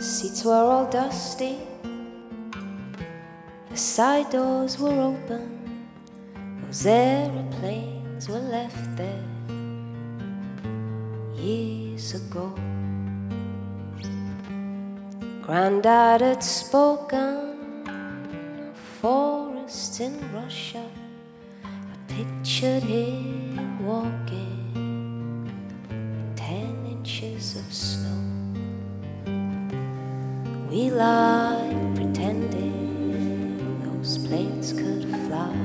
Seats were all dusty, the side doors were open, those aeroplanes were left there years ago. Grandad had spoken of forests in Russia. I pictured him walking in ten inches of snow. We lied pretending those planes could fly.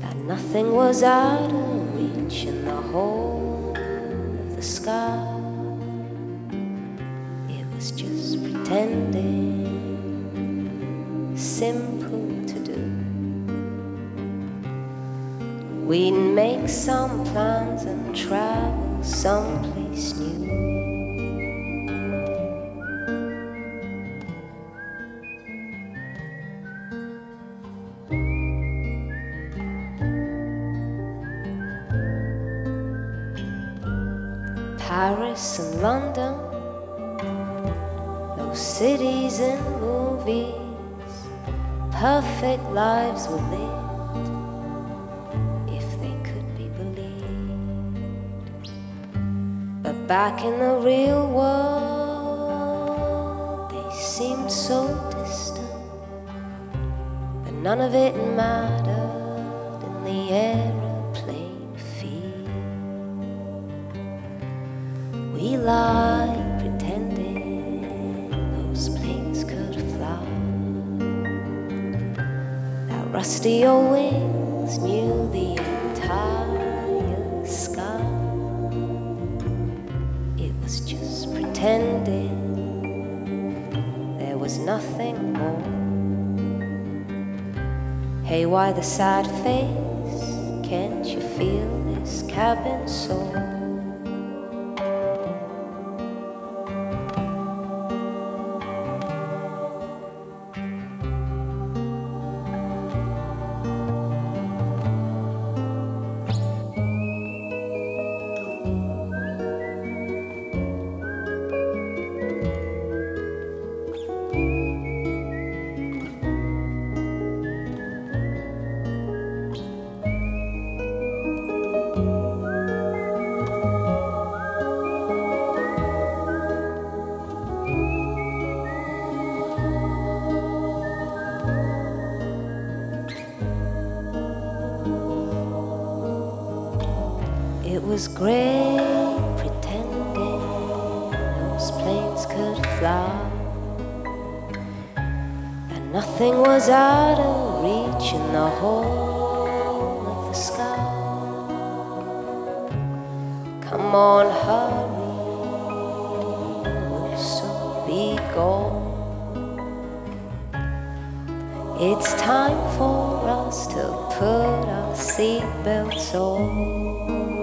That nothing was out of reach in the whole of the sky. It was just pretending, simple to do. We'd make some plans and travel someplace new. Paris and London, those cities in movies, perfect lives were lived if they could be believed. But back in the real world, they seemed so distant, but none of it mattered in the aeroplane Pretending those planes could fly. That rusty old wings knew the entire sky. It was just pretending there was nothing more. Hey, why the sad face? Can't you feel this cabin soar? Was great pretending those planes could fly. And nothing was out of reach in the whole of the sky. Come on, hurry, we'll soon be gone. It's time for us to put our seatbelts on.